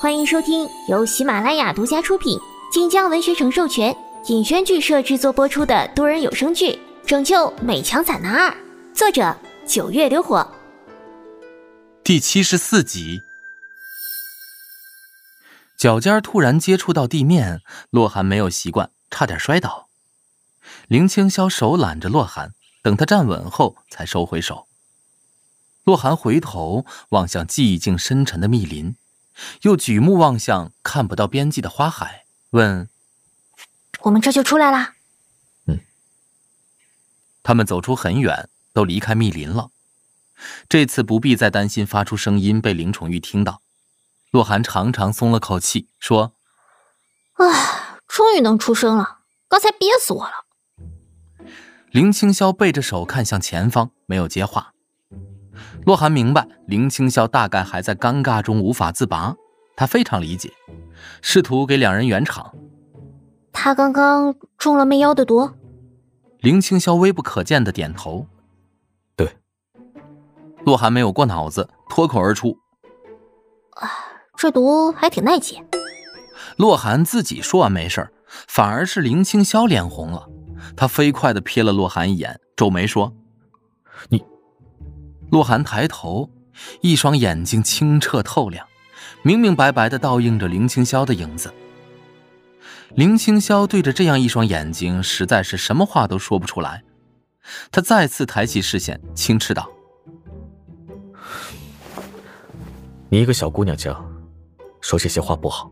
欢迎收听由喜马拉雅独家出品、晋江文学城授权、尹轩剧社制作播出的多人有声剧《拯救美强惨男二》，作者九月流火，第七十四集。脚尖突然接触到地面，洛寒没有习惯，差点摔倒。林青霄手揽着洛寒，等他站稳后才收回手。洛寒回头望向寂静深沉的密林。又举目望向看不到边际的花海，问：“我们这就出来啦？”嗯。他们走出很远，都离开密林了。这次不必再担心发出声音被林宠玉听到。洛寒长长松了口气，说：“唉，终于能出声了，刚才憋死我了。”林青霄背着手看向前方，没有接话。洛寒明白林清霄大概还在尴尬中无法自拔，他非常理解，试图给两人圆场。他刚刚中了媚妖的毒。林清霄微不可见的点头。对。洛寒没有过脑子，脱口而出：“啊，这毒还挺耐解。”洛寒自己说完没事反而是林清霄脸红了，他飞快的瞥了洛寒一眼，皱眉说：“你。”洛寒抬头，一双眼睛清澈透亮，明明白白的倒映着林青霄的影子。林青霄对着这样一双眼睛，实在是什么话都说不出来。他再次抬起视线，轻斥道：“你一个小姑娘家，说这些话不好。”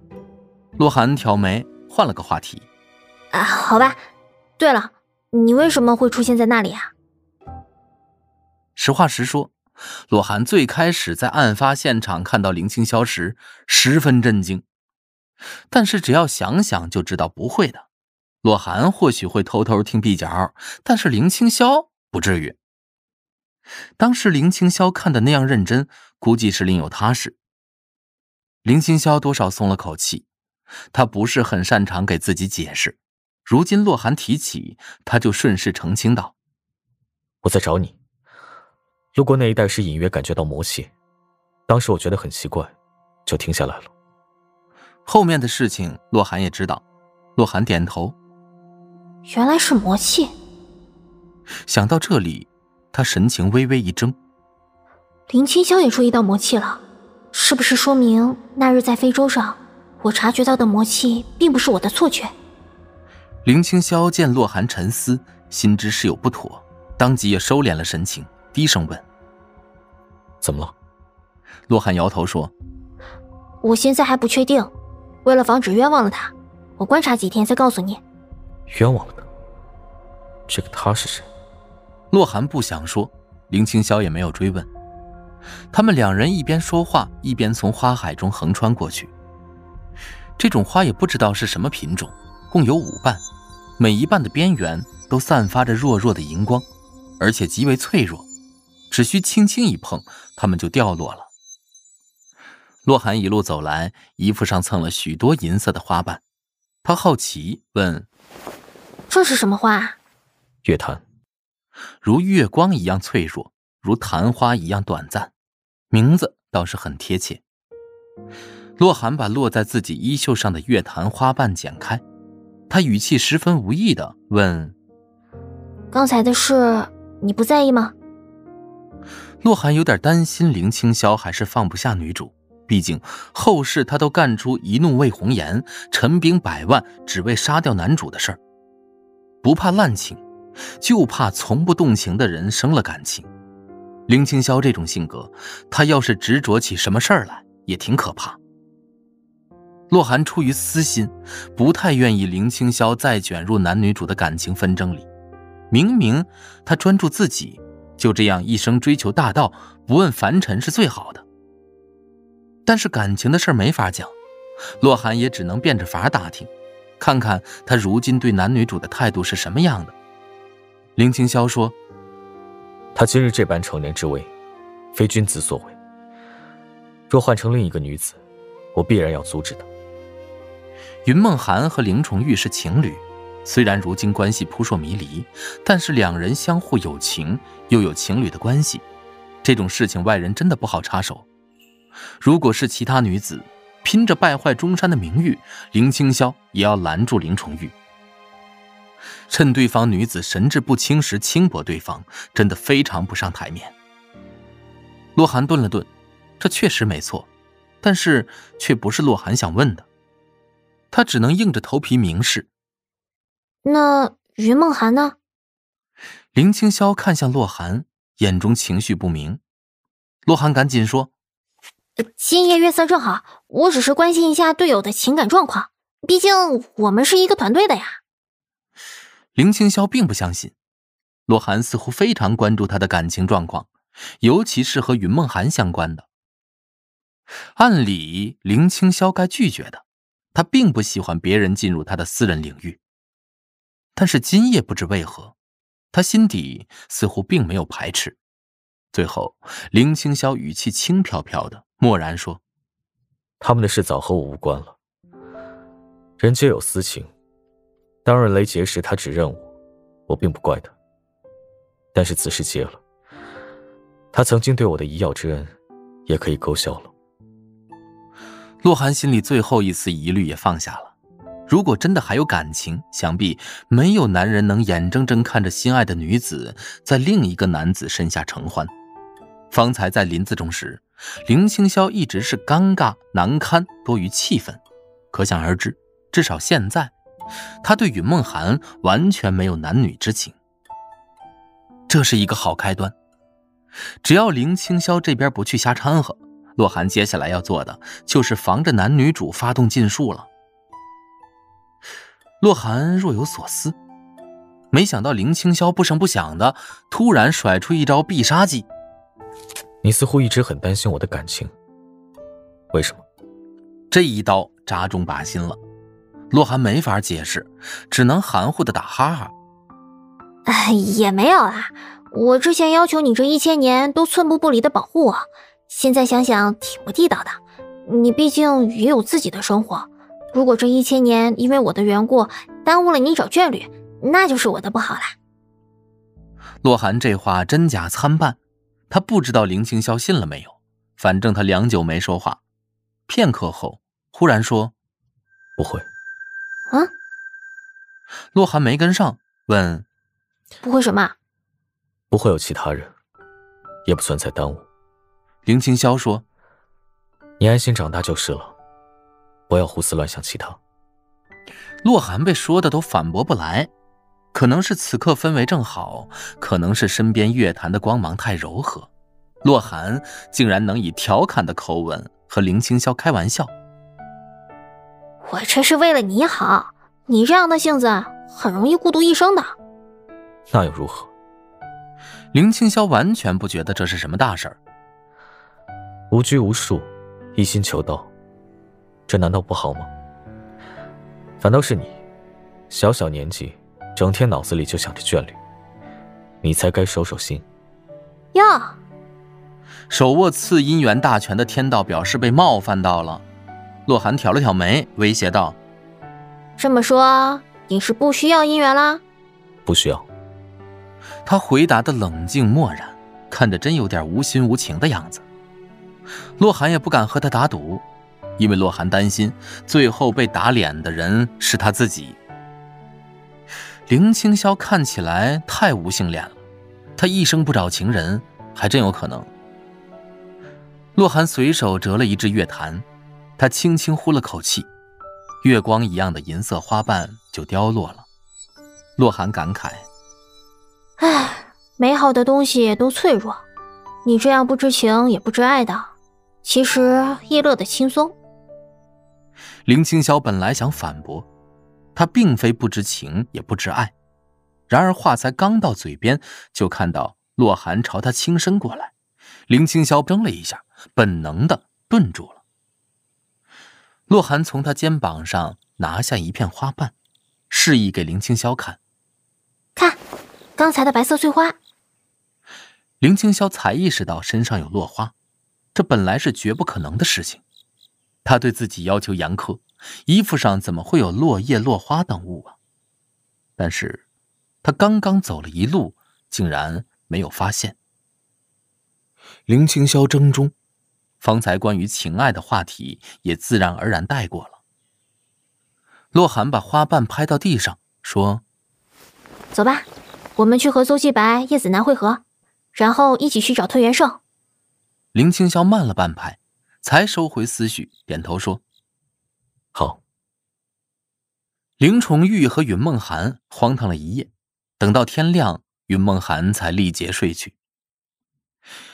洛寒挑眉，换了个话题：“啊，好吧。对了，你为什么会出现在那里啊？”实话实说，洛寒最开始在案发现场看到林青霄时十分震惊，但是只要想想就知道不会的。洛寒或许会偷偷听壁角，但是林青霄不至于。当时林青霄看的那样认真，估计是另有他事。林青霄多少松了口气，他不是很擅长给自己解释，如今洛寒提起，他就顺势澄清道：“我在找你。”路过那一带时，隐约感觉到魔气，当时我觉得很奇怪，就停下来了。后面的事情，洛寒也知道。洛寒点头，原来是魔气。想到这里，他神情微微一怔。林清霄也注意到魔气了，是不是说明那日在非洲上，我察觉到的魔气并不是我的错觉？林清霄见洛寒沉思，心知事有不妥，当即也收敛了神情，低声问。怎么了？洛寒摇头说：“我现在还不确定，为了防止冤枉了他，我观察几天再告诉你。”冤枉了他？这个他是谁？洛寒不想说，林青霄也没有追问。他们两人一边说话，一边从花海中横穿过去。这种花也不知道是什么品种，共有五瓣，每一瓣的边缘都散发着弱弱的荧光，而且极为脆弱。只需轻轻一碰，它们就掉落了。洛寒一路走来，衣服上蹭了许多银色的花瓣。他好奇问：“这是什么花？”月檀，如月光一样脆弱，如昙花一样短暂。名字倒是很贴切。洛寒把落在自己衣袖上的月檀花瓣剪开，他语气十分无意的问：“刚才的事，你不在意吗？”洛寒有点担心林青霄还是放不下女主，毕竟后世他都干出一怒为红颜、陈兵百万只为杀掉男主的事儿，不怕滥情，就怕从不动情的人生了感情。林青霄这种性格，他要是执着起什么事儿来，也挺可怕。洛寒出于私心，不太愿意林青霄再卷入男女主的感情纷争里，明明他专注自己。就这样一生追求大道，不问凡尘是最好的。但是感情的事没法讲，洛寒也只能变着法打听，看看他如今对男女主的态度是什么样的。林清霄说：“他今日这般成年之威，非君子所为。若换成另一个女子，我必然要阻止他。”云梦涵和林崇玉是情侣。虽然如今关系扑朔迷离，但是两人相互有情，又有情侣的关系，这种事情外人真的不好插手。如果是其他女子，拼着败坏中山的名誉，林青霄也要拦住林重玉。趁对方女子神志不清时轻薄对方，真的非常不上台面。洛寒顿了顿，这确实没错，但是却不是洛寒想问的，他只能硬着头皮明示。那云梦涵呢？林青霄看向洛寒，眼中情绪不明。洛寒赶紧说：“今夜月色正好，我只是关心一下队友的情感状况，毕竟我们是一个团队的呀。”林青霄并不相信，洛寒似乎非常关注他的感情状况，尤其是和云梦涵相关的。按理林青霄该拒绝的，他并不喜欢别人进入他的私人领域。但是今夜不知为何，他心底似乎并没有排斥。最后，林青霄语气轻飘飘的，默然说：“他们的事早和我无关了。人皆有私情。”当日雷劫时，他只认我，我并不怪他。但是此事结了，他曾经对我的一药之恩，也可以勾销了。洛寒心里最后一丝疑虑也放下了。如果真的还有感情，想必没有男人能眼睁睁看着心爱的女子在另一个男子身下承欢。方才在林子中时，林青霄一直是尴尬难堪多于气愤，可想而知，至少现在。他对允梦涵完全没有男女之情，这是一个好开端。只要林青霄这边不去瞎掺和，洛寒接下来要做的就是防着男女主发动禁术了。洛寒若有所思，没想到林青霄不声不响的突然甩出一招必杀技。你似乎一直很担心我的感情，为什么？这一刀扎中靶心了。洛寒没法解释，只能含糊的打哈哈。哎，也没有啊。我之前要求你这一千年都寸步不离的保护我，现在想想挺不地道的。你毕竟也有自己的生活，如果这一千年因为我的缘故耽误了你找眷侣，那就是我的不好了。洛寒这话真假参半，他不知道林青霄信了没有。反正他良久没说话，片刻后忽然说：“不会。”啊！洛寒没跟上，问：“不会什么？不会有其他人，也不算在耽误。”林青霄说：“你安心长大就是了，不要胡思乱想其他。”洛寒被说的都反驳不来，可能是此刻氛围正好，可能是身边乐坛的光芒太柔和，洛寒竟然能以调侃的口吻和林青霄开玩笑。我这是为了你好，你这样的性子很容易孤独一生的。那又如何？林青霄完全不觉得这是什么大事儿。无拘无束，一心求道，这难道不好吗？反倒是你，小小年纪，整天脑子里就想着眷侣，你才该收收心。哟，手握次姻缘大权的天道表示被冒犯到了。洛寒挑了挑眉，威胁道：“这么说，你是不需要姻缘啦？”“不需要。”他回答的冷静漠然，看着真有点无心无情的样子。洛寒也不敢和他打赌，因为洛寒担心最后被打脸的人是他自己。林青霄看起来太无性恋了，他一生不找情人，还真有可能。洛寒随手折了一支月檀。他轻轻呼了口气，月光一样的银色花瓣就凋落了。洛寒感慨：“唉，美好的东西都脆弱，你这样不知情也不知爱的，其实亦乐得轻松。”林青霄本来想反驳，他并非不知情也不知爱，然而话才刚到嘴边，就看到洛寒朝他轻伸过来，林青霄怔了一下，本能的顿住了。洛寒从他肩膀上拿下一片花瓣，示意给林青霄看。看，刚才的白色碎花。林青霄才意识到身上有落花，这本来是绝不可能的事情。他对自己要求严苛，衣服上怎么会有落叶、落花等物啊？但是，他刚刚走了一路，竟然没有发现。林青霄怔中，方才关于情爱的话题也自然而然带过了。洛寒把花瓣拍到地上，说：“走吧，我们去和苏继白、叶子楠会合，然后一起去找退元兽。”林青霄慢了半拍，才收回思绪，点头说：“好。”林崇玉和云梦涵荒唐了一夜，等到天亮，云梦涵才力竭睡去。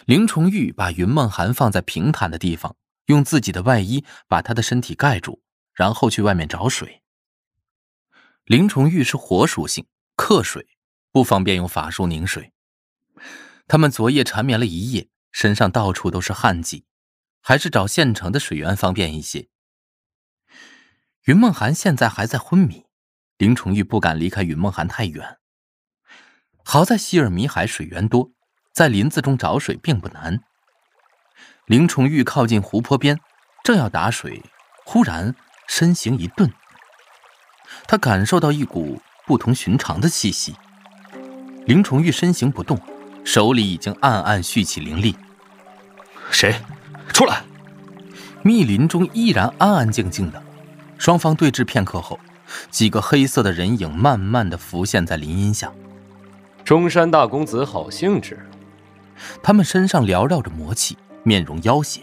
林崇玉把云梦涵放在平坦的地方，用自己的外衣把他的身体盖住，然后去外面找水。林崇玉是火属性，克水，不方便用法术凝水。他们昨夜缠绵了一夜，身上到处都是汗迹，还是找现成的水源方便一些。云梦涵现在还在昏迷，林崇玉不敢离开云梦涵太远。好在希尔米海水源多，在林子中找水并不难。林崇玉靠近湖泊边，正要打水，忽然身形一顿。他感受到一股不同寻常的气息。林崇玉身形不动，手里已经暗暗蓄起灵力。谁？出来！密林中依然安安静静的，双方对峙片刻后，几个黑色的人影慢慢的浮现在林荫下。中山大公子好兴致。他们身上缭绕着魔气，面容妖邪，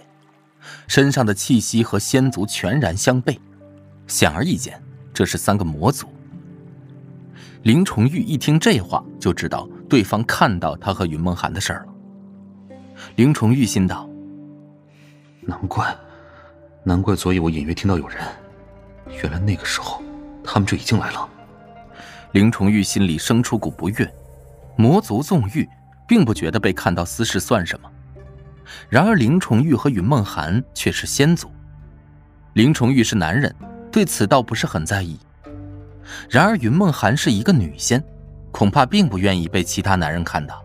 身上的气息和仙族全然相悖，显而易见。这是三个魔族。林崇玉一听这话，就知道对方看到他和云梦涵的事儿了。林崇玉心道：“难怪，难怪昨夜我隐约听到有人，原来那个时候他们就已经来了。”林崇玉心里生出股不悦。魔族纵欲，并不觉得被看到私事算什么。然而林崇玉和云梦涵却是仙族。林崇玉是男人。对此倒不是很在意，然而云梦涵是一个女仙，恐怕并不愿意被其他男人看到。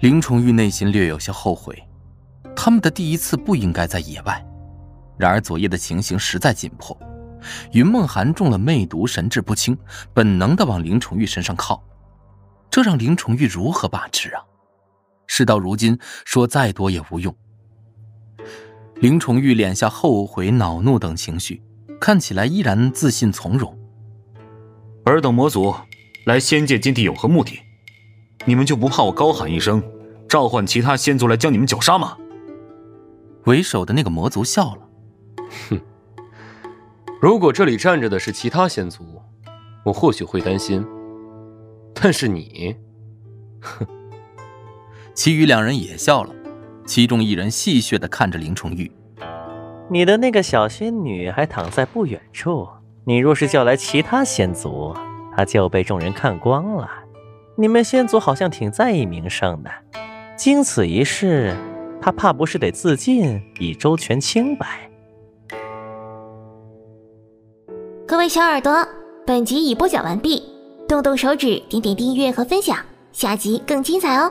林崇玉内心略有些后悔，他们的第一次不应该在野外。然而昨夜的情形实在紧迫，云梦涵中了魅毒，神志不清，本能的往林崇玉身上靠，这让林崇玉如何把持啊？事到如今，说再多也无用。林崇玉脸下后悔、恼怒等情绪。看起来依然自信从容。尔等魔族来仙界禁地有何目的？你们就不怕我高喊一声，召唤其他仙族来将你们绞杀吗？为首的那个魔族笑了，哼，如果这里站着的是其他仙族，我或许会担心。但是你，哼。其余两人也笑了，其中一人戏谑的看着林崇玉。你的那个小仙女还躺在不远处，你若是叫来其他仙族，她就被众人看光了。你们仙族好像挺在意名声的，经此一事，他怕不是得自尽以周全清白。各位小耳朵，本集已播讲完毕，动动手指，点点订阅和分享，下集更精彩哦。